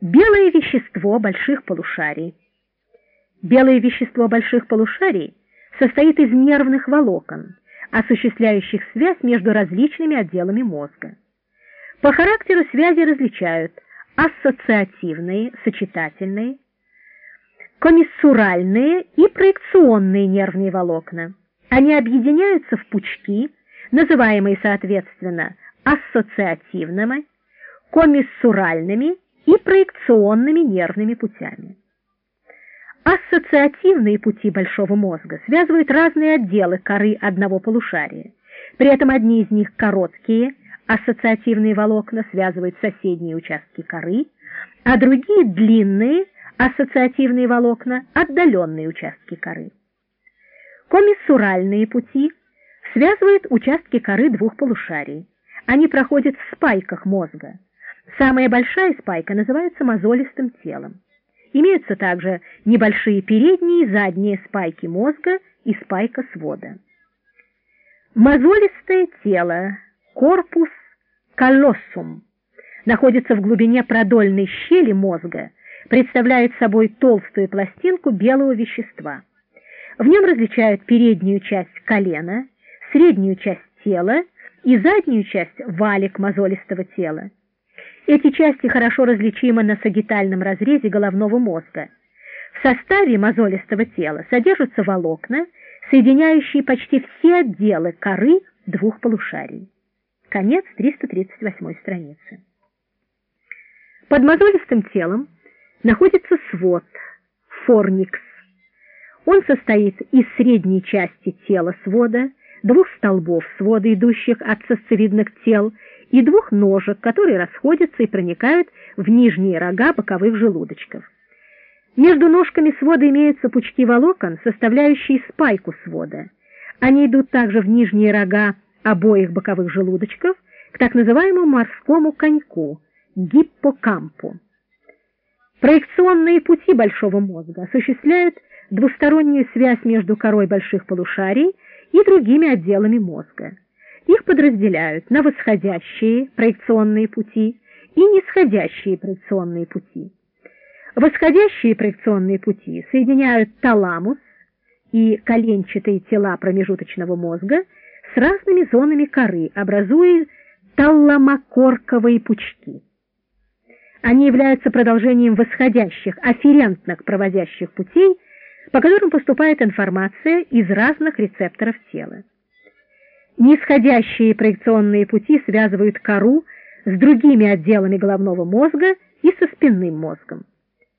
Белое вещество больших полушарий. Белое вещество больших полушарий состоит из нервных волокон, осуществляющих связь между различными отделами мозга. По характеру связи различают ассоциативные, сочетательные, комиссуральные и проекционные нервные волокна. Они объединяются в пучки, называемые соответственно ассоциативными, комиссуральными и проекционными нервными путями. Ассоциативные пути большого мозга связывают разные отделы коры одного полушария. При этом одни из них короткие, ассоциативные волокна связывают соседние участки коры, а другие длинные, ассоциативные волокна – отдаленные участки коры. Комиссуральные пути связывают участки коры двух полушарий. Они проходят в спайках мозга. Самая большая спайка называется мозолистым телом. Имеются также небольшие передние и задние спайки мозга и спайка свода. Мозолистое тело, корпус колоссум, находится в глубине продольной щели мозга, представляет собой толстую пластинку белого вещества. В нем различают переднюю часть колена, среднюю часть тела и заднюю часть валик мозолистого тела. Эти части хорошо различимы на сагитальном разрезе головного мозга. В составе мозолистого тела содержатся волокна, соединяющие почти все отделы коры двух полушарий. Конец 338 страницы. Под мозолистым телом находится свод, форникс. Он состоит из средней части тела свода, двух столбов свода, идущих от сосцевидных тел, и двух ножек, которые расходятся и проникают в нижние рога боковых желудочков. Между ножками свода имеются пучки волокон, составляющие спайку свода. Они идут также в нижние рога обоих боковых желудочков к так называемому морскому коньку, гиппокампу. Проекционные пути большого мозга осуществляют двустороннюю связь между корой больших полушарий и другими отделами мозга. Их подразделяют на восходящие проекционные пути и нисходящие проекционные пути. Восходящие проекционные пути соединяют таламус и коленчатые тела промежуточного мозга с разными зонами коры, образуя таламокорковые пучки. Они являются продолжением восходящих, афферентных проводящих путей, по которым поступает информация из разных рецепторов тела. Нисходящие проекционные пути связывают кору с другими отделами головного мозга и со спинным мозгом.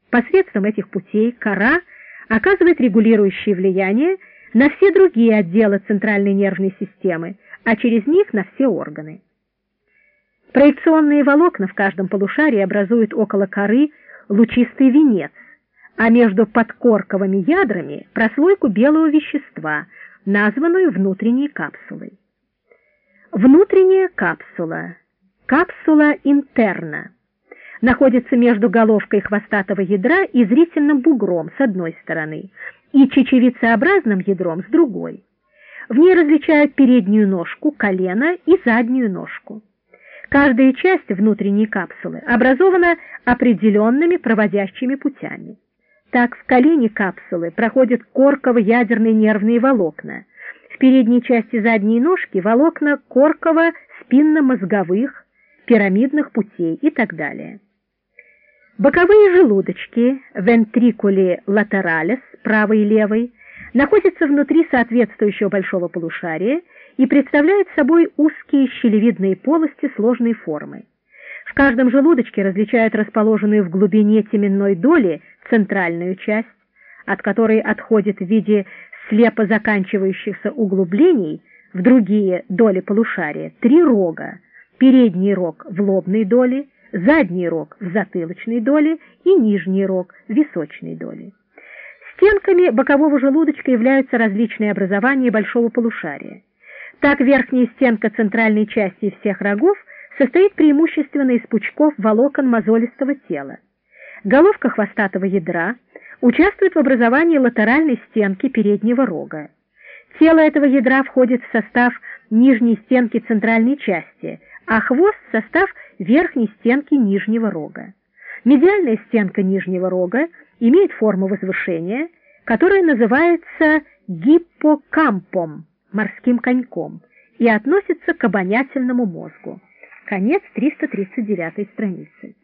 Посредством этих путей кора оказывает регулирующее влияние на все другие отделы центральной нервной системы, а через них на все органы. Проекционные волокна в каждом полушарии образуют около коры лучистый венец, а между подкорковыми ядрами прослойку белого вещества, названную внутренней капсулой. Внутренняя капсула, капсула интерна, находится между головкой хвостатого ядра и зрительным бугром с одной стороны и чечевицеобразным ядром с другой. В ней различают переднюю ножку, колено и заднюю ножку. Каждая часть внутренней капсулы образована определенными проводящими путями. Так в колене капсулы проходят корково-ядерные нервные волокна, передней части задней ножки волокна корково-спинно-мозговых, пирамидных путей и так далее. Боковые желудочки, вентрикули латералис, правый и левый, находятся внутри соответствующего большого полушария и представляют собой узкие щелевидные полости сложной формы. В каждом желудочке различают расположенную в глубине теменной доли центральную часть, от которой отходит в виде слепо заканчивающихся углублений в другие доли полушария три рога, передний рог в лобной доле, задний рог в затылочной доле и нижний рог в височной доле. Стенками бокового желудочка являются различные образования большого полушария. Так верхняя стенка центральной части всех рогов состоит преимущественно из пучков волокон мозолистого тела. Головка хвостатого ядра – участвует в образовании латеральной стенки переднего рога. Тело этого ядра входит в состав нижней стенки центральной части, а хвост — в состав верхней стенки нижнего рога. Медиальная стенка нижнего рога имеет форму возвышения, которая называется гиппокампом, морским коньком, и относится к обонятельному мозгу. Конец 339 страницы.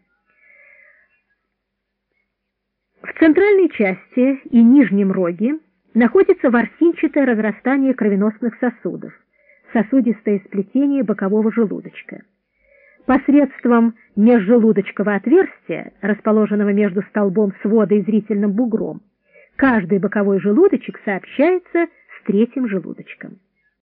В центральной части и нижнем роге находится ворсинчатое разрастание кровеносных сосудов, сосудистое сплетение бокового желудочка. Посредством межжелудочкового отверстия, расположенного между столбом свода и зрительным бугром, каждый боковой желудочек сообщается с третьим желудочком.